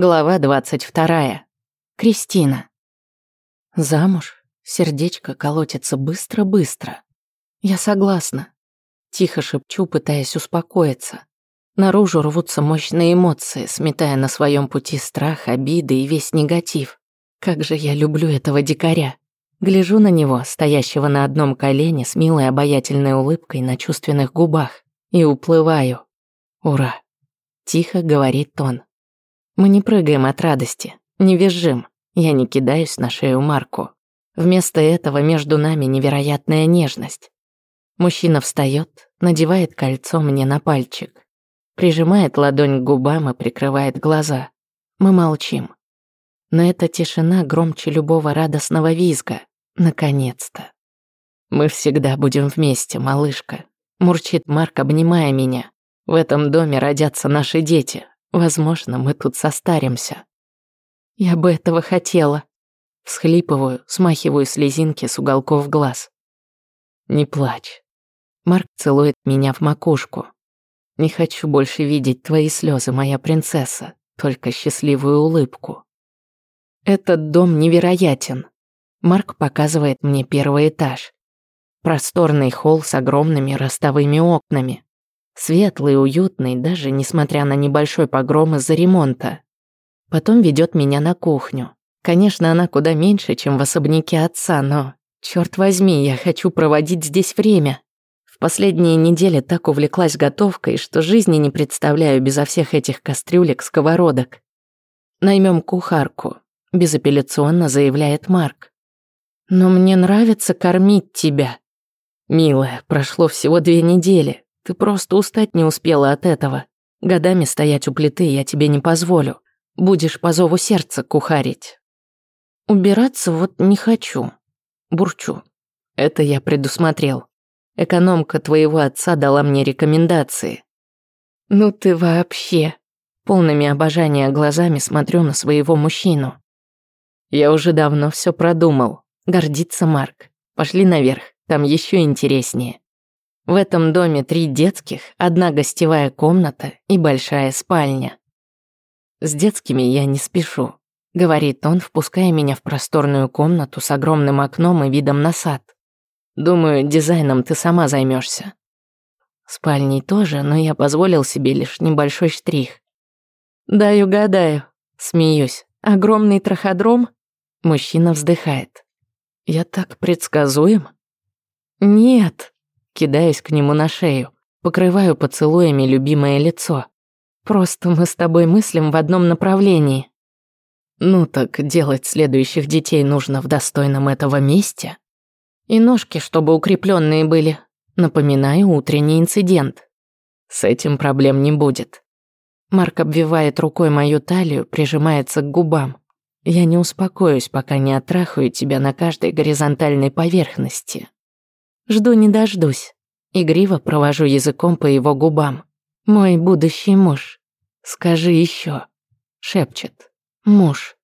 Глава 22. Кристина. Замуж? Сердечко колотится быстро-быстро. Я согласна. Тихо шепчу, пытаясь успокоиться. Наружу рвутся мощные эмоции, сметая на своем пути страх, обиды и весь негатив. Как же я люблю этого дикаря. Гляжу на него, стоящего на одном колене с милой обаятельной улыбкой на чувственных губах, и уплываю. Ура! Тихо говорит он. Мы не прыгаем от радости, не визжим. Я не кидаюсь на шею Марку. Вместо этого между нами невероятная нежность. Мужчина встает, надевает кольцо мне на пальчик, прижимает ладонь к губам и прикрывает глаза. Мы молчим. Но эта тишина громче любого радостного визга. Наконец-то. Мы всегда будем вместе, малышка. Мурчит Марк, обнимая меня. В этом доме родятся наши дети, Возможно, мы тут состаримся. Я бы этого хотела. Всхлипываю, смахиваю слезинки с уголков глаз. Не плачь. Марк целует меня в макушку. Не хочу больше видеть твои слезы, моя принцесса, только счастливую улыбку. Этот дом невероятен. Марк показывает мне первый этаж. Просторный холл с огромными ростовыми окнами. Светлый, уютный, даже несмотря на небольшой погром из-за ремонта. Потом ведет меня на кухню. Конечно, она куда меньше, чем в особняке отца, но... Черт возьми, я хочу проводить здесь время. В последние недели так увлеклась готовкой, что жизни не представляю безо всех этих кастрюлек, сковородок. Наймем кухарку, безапелляционно заявляет Марк. Но мне нравится кормить тебя. Милая, прошло всего две недели. Ты просто устать не успела от этого. Годами стоять у плиты я тебе не позволю. Будешь по зову сердца кухарить. Убираться вот не хочу. Бурчу. Это я предусмотрел. Экономка твоего отца дала мне рекомендации. Ну ты вообще. Полными обожания глазами смотрю на своего мужчину. Я уже давно все продумал. Гордится Марк. Пошли наверх, там еще интереснее. В этом доме три детских, одна гостевая комната и большая спальня. С детскими я не спешу, говорит он, впуская меня в просторную комнату с огромным окном и видом на сад. Думаю, дизайном ты сама займешься. Спальней тоже, но я позволил себе лишь небольшой штрих. Дай угадаю, смеюсь. Огромный траходром? Мужчина вздыхает. Я так предсказуем? Нет, кидаясь к нему на шею, покрываю поцелуями любимое лицо. Просто мы с тобой мыслим в одном направлении. Ну так делать следующих детей нужно в достойном этого месте. И ножки, чтобы укрепленные были. Напоминаю утренний инцидент. С этим проблем не будет. Марк обвивает рукой мою талию, прижимается к губам. Я не успокоюсь, пока не оттрахаю тебя на каждой горизонтальной поверхности. Жду не дождусь. Игриво провожу языком по его губам. Мой будущий муж. Скажи еще. Шепчет. Муж.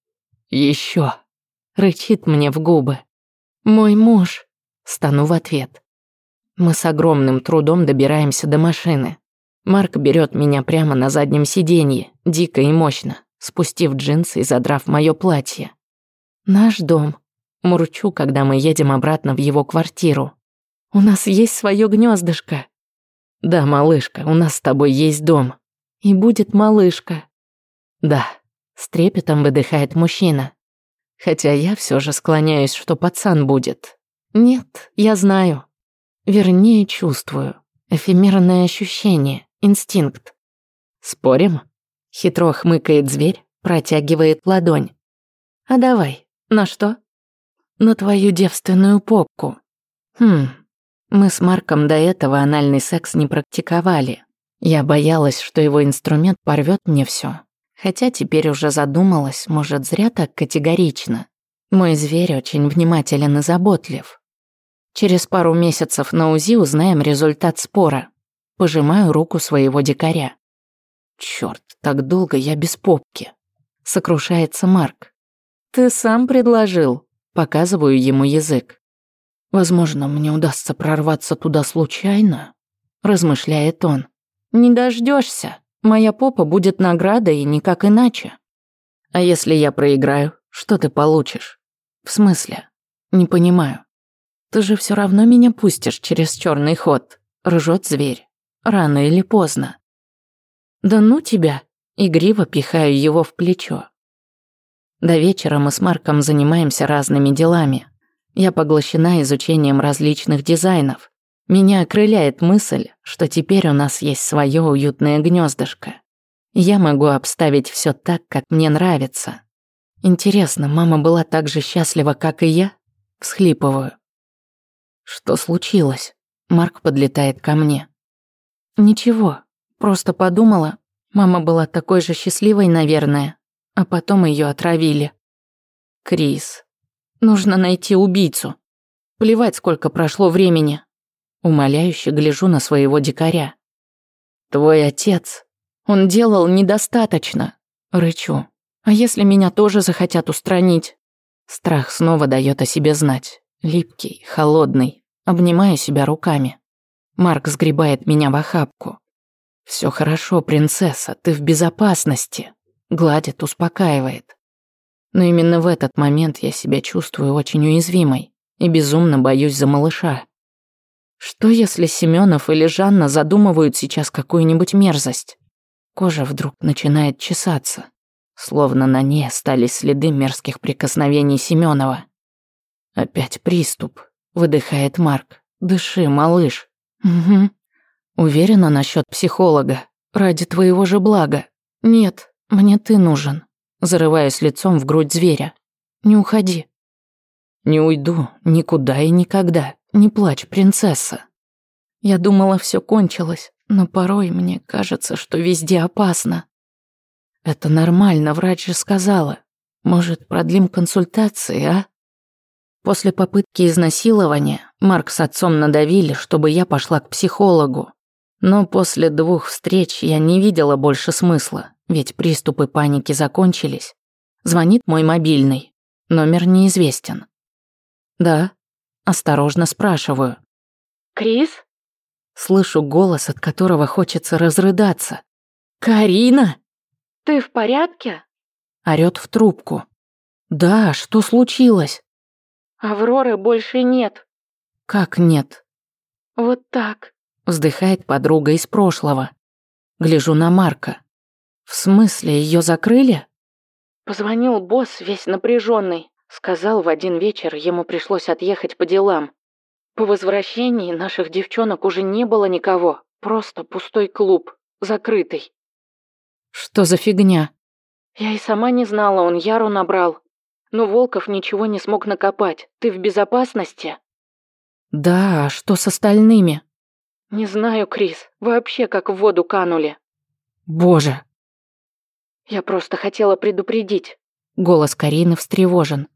Еще. Рычит мне в губы. Мой муж. Стану в ответ. Мы с огромным трудом добираемся до машины. Марк берет меня прямо на заднем сиденье, дико и мощно, спустив джинсы и задрав мое платье. Наш дом. Мурчу, когда мы едем обратно в его квартиру. У нас есть свое гнездышко. Да, малышка, у нас с тобой есть дом. И будет малышка. Да, с трепетом выдыхает мужчина. Хотя я все же склоняюсь, что пацан будет. Нет, я знаю. Вернее, чувствую. Эфемерное ощущение, инстинкт. Спорим? Хитро хмыкает зверь, протягивает ладонь. А давай, на что? На твою девственную попку. Хм, мы с Марком до этого анальный секс не практиковали. Я боялась, что его инструмент порвет мне все. Хотя теперь уже задумалась, может, зря так категорично. Мой зверь очень внимателен и заботлив. Через пару месяцев на УЗИ узнаем результат спора. Пожимаю руку своего дикаря. Черт, так долго я без попки. Сокрушается Марк. Ты сам предложил. Показываю ему язык. Возможно, мне удастся прорваться туда случайно, размышляет он. Не дождешься. Моя попа будет наградой и никак иначе. А если я проиграю, что ты получишь? В смысле? Не понимаю. Ты же все равно меня пустишь через черный ход. Ржет зверь. Рано или поздно. Да ну тебя. Игриво пихаю его в плечо. До вечера мы с Марком занимаемся разными делами. Я поглощена изучением различных дизайнов. Меня окрыляет мысль, что теперь у нас есть свое уютное гнездышко. Я могу обставить все так, как мне нравится. Интересно, мама была так же счастлива, как и я? Всхлипываю. Что случилось? Марк подлетает ко мне. Ничего, просто подумала, мама была такой же счастливой, наверное, а потом ее отравили. Крис, нужно найти убийцу. Плевать, сколько прошло времени. Умоляюще гляжу на своего дикаря. Твой отец он делал недостаточно. Рычу. А если меня тоже захотят устранить? Страх снова дает о себе знать. Липкий, холодный. Обнимаю себя руками. Марк сгребает меня в охапку. Все хорошо, принцесса, ты в безопасности. Гладит, успокаивает. Но именно в этот момент я себя чувствую очень уязвимой и безумно боюсь за малыша. Что если Семенов или Жанна задумывают сейчас какую-нибудь мерзость? Кожа вдруг начинает чесаться, словно на ней остались следы мерзких прикосновений Семенова. Опять приступ, выдыхает Марк. Дыши, малыш. Угу. Уверена насчет психолога. Ради твоего же блага. Нет, мне ты нужен. Зарываясь лицом в грудь зверя. Не уходи. Не уйду никуда и никогда. Не плачь, принцесса. Я думала, все кончилось. Но порой мне кажется, что везде опасно. Это нормально, врач же сказала. Может, продлим консультации, а? После попытки изнасилования Марк с отцом надавили, чтобы я пошла к психологу. Но после двух встреч я не видела больше смысла, ведь приступы паники закончились. Звонит мой мобильный. Номер неизвестен. Да, осторожно спрашиваю. Крис? Слышу голос, от которого хочется разрыдаться. «Карина!» «Ты в порядке?» Орёт в трубку. «Да, что случилось?» «Авроры больше нет». «Как нет?» «Вот так», вздыхает подруга из прошлого. Гляжу на Марка. «В смысле, ее закрыли?» Позвонил босс, весь напряженный. Сказал, в один вечер ему пришлось отъехать по делам. По возвращении наших девчонок уже не было никого, просто пустой клуб, закрытый. Что за фигня? Я и сама не знала, он Яру набрал. Но Волков ничего не смог накопать. Ты в безопасности? Да, а что с остальными? Не знаю, Крис. Вообще как в воду канули. Боже. Я просто хотела предупредить. Голос Карины встревожен.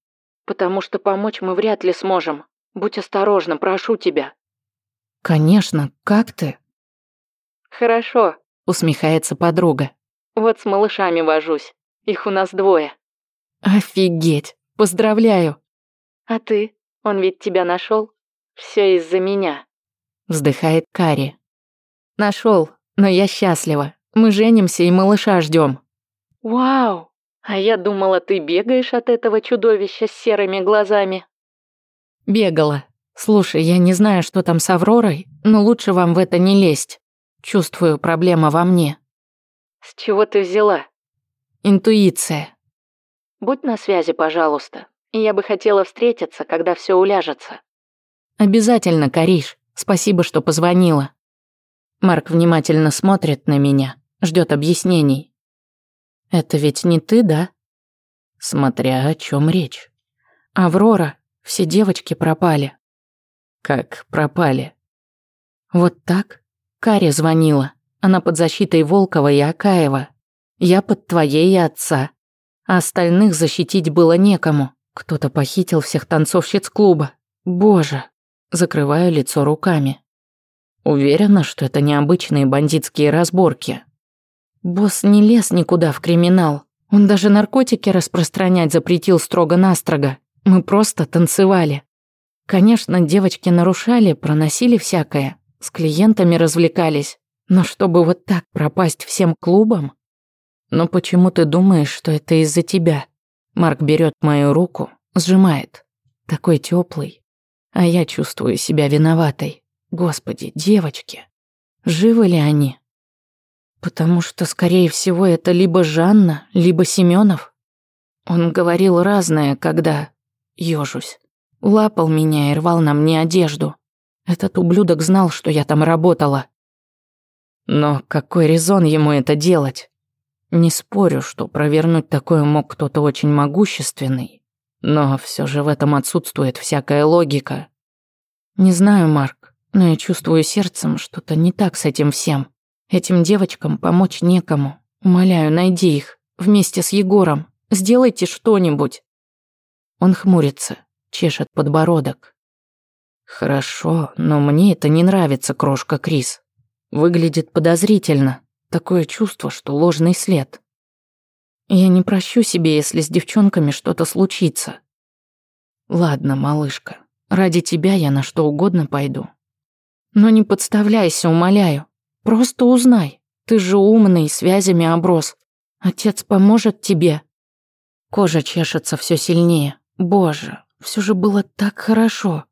Потому что помочь мы вряд ли сможем. Будь осторожна, прошу тебя». «Конечно, как ты?» «Хорошо», — усмехается подруга. «Вот с малышами вожусь. Их у нас двое». «Офигеть! Поздравляю!» «А ты? Он ведь тебя нашел? Все из-за меня», — вздыхает Кари. Нашел, но я счастлива. Мы женимся и малыша ждем. «Вау! А я думала, ты бегаешь от этого чудовища с серыми глазами». Бегала. Слушай, я не знаю, что там с Авророй, но лучше вам в это не лезть. Чувствую, проблема во мне. С чего ты взяла? Интуиция. Будь на связи, пожалуйста. Я бы хотела встретиться, когда все уляжется. Обязательно, Кариш. Спасибо, что позвонила. Марк внимательно смотрит на меня, ждет объяснений. Это ведь не ты, да? Смотря о чем речь. Аврора, все девочки пропали. Как пропали? Вот так? Каря звонила. Она под защитой Волкова и Акаева. Я под твоей и отца. А остальных защитить было некому. Кто-то похитил всех танцовщиц клуба. Боже. Закрываю лицо руками. Уверена, что это необычные бандитские разборки. Босс не лез никуда в криминал. Он даже наркотики распространять запретил строго-настрого. Мы просто танцевали. Конечно, девочки нарушали, проносили всякое, с клиентами развлекались, но чтобы вот так пропасть всем клубам? Но почему ты думаешь, что это из-за тебя? Марк берет мою руку, сжимает. Такой теплый. А я чувствую себя виноватой. Господи, девочки. Живы ли они? Потому что, скорее всего, это либо Жанна, либо Семенов. Он говорил разное, когда... Ёжусь. Лапал меня и рвал на мне одежду. Этот ублюдок знал, что я там работала. Но какой резон ему это делать? Не спорю, что провернуть такое мог кто-то очень могущественный, но все же в этом отсутствует всякая логика. Не знаю, Марк, но я чувствую сердцем что-то не так с этим всем. Этим девочкам помочь некому. Умоляю, найди их. Вместе с Егором. Сделайте что-нибудь. Он хмурится, чешет подбородок. Хорошо, но мне это не нравится, крошка Крис. Выглядит подозрительно. Такое чувство, что ложный след. Я не прощу себе, если с девчонками что-то случится. Ладно, малышка, ради тебя я на что угодно пойду. Но не подставляйся, умоляю. Просто узнай. Ты же умный, связями оброс. Отец поможет тебе. Кожа чешется все сильнее. Боже, все же было так хорошо.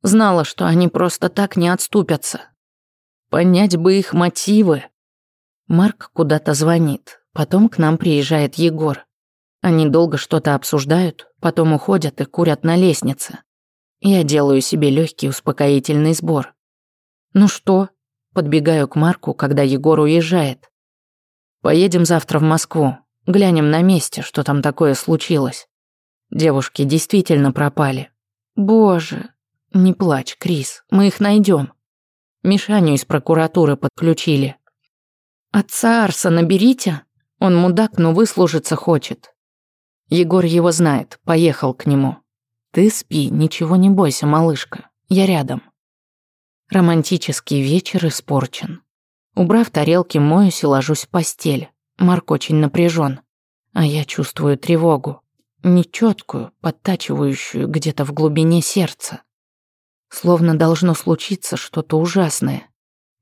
Знала, что они просто так не отступятся. Понять бы их мотивы. Марк куда-то звонит. Потом к нам приезжает Егор. Они долго что-то обсуждают, потом уходят и курят на лестнице. Я делаю себе легкий успокоительный сбор. Ну что? Подбегаю к Марку, когда Егор уезжает. Поедем завтра в Москву. Глянем на месте, что там такое случилось. Девушки действительно пропали. Боже, не плачь, Крис, мы их найдем. Мишаню из прокуратуры подключили. Отца Арса наберите. Он мудак, но выслужиться хочет. Егор его знает, поехал к нему. Ты спи, ничего не бойся, малышка. Я рядом. Романтический вечер испорчен. Убрав тарелки, моюсь и ложусь в постель. Марк очень напряжен, а я чувствую тревогу, нечеткую, подтачивающую где-то в глубине сердца. Словно должно случиться что-то ужасное.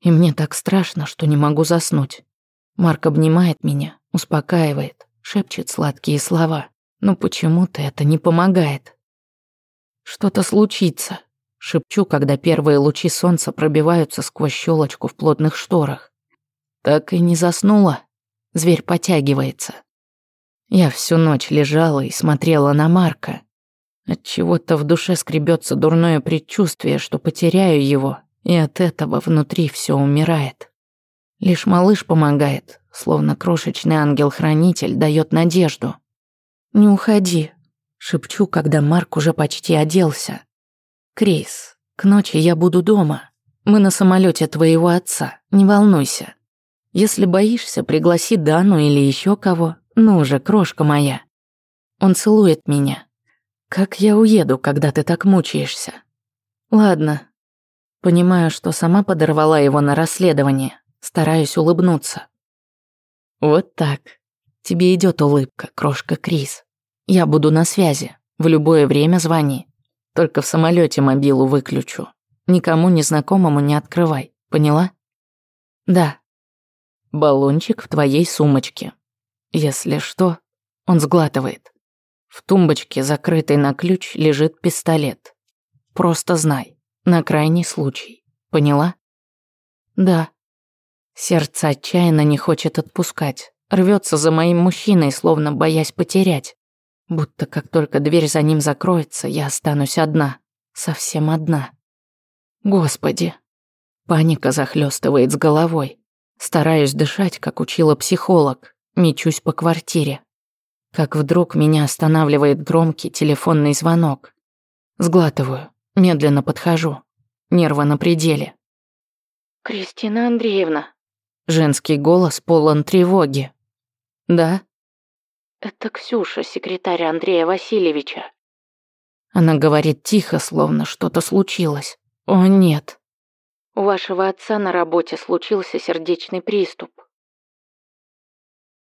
И мне так страшно, что не могу заснуть. Марк обнимает меня, успокаивает, шепчет сладкие слова. Но почему-то это не помогает. Что-то случится, шепчу, когда первые лучи солнца пробиваются сквозь щелочку в плотных шторах. Так и не заснула. Зверь потягивается. Я всю ночь лежала и смотрела на Марка, от чего-то в душе скребется дурное предчувствие, что потеряю его, и от этого внутри все умирает. Лишь малыш помогает, словно крошечный ангел-хранитель дает надежду. «Не уходи», — шепчу, когда Марк уже почти оделся. «Крис, к ночи я буду дома. Мы на самолете твоего отца, не волнуйся. Если боишься, пригласи Дану или еще кого. Ну же, крошка моя». Он целует меня, как я уеду, когда ты так мучаешься? Ладно. Понимаю, что сама подорвала его на расследование. Стараюсь улыбнуться. Вот так. Тебе идет улыбка, крошка Крис. Я буду на связи. В любое время звони. Только в самолете мобилу выключу. Никому незнакомому не открывай. Поняла? Да. Баллончик в твоей сумочке. Если что, он сглатывает. В тумбочке, закрытой на ключ, лежит пистолет. Просто знай, на крайний случай. Поняла? Да. Сердце отчаянно не хочет отпускать. Рвется за моим мужчиной, словно боясь потерять. Будто как только дверь за ним закроется, я останусь одна. Совсем одна. Господи. Паника захлестывает с головой. Стараюсь дышать, как учила психолог. Мечусь по квартире как вдруг меня останавливает громкий телефонный звонок. Сглатываю, медленно подхожу. Нервы на пределе. «Кристина Андреевна». Женский голос полон тревоги. «Да?» «Это Ксюша, секретарь Андрея Васильевича». Она говорит тихо, словно что-то случилось. «О, нет». «У вашего отца на работе случился сердечный приступ.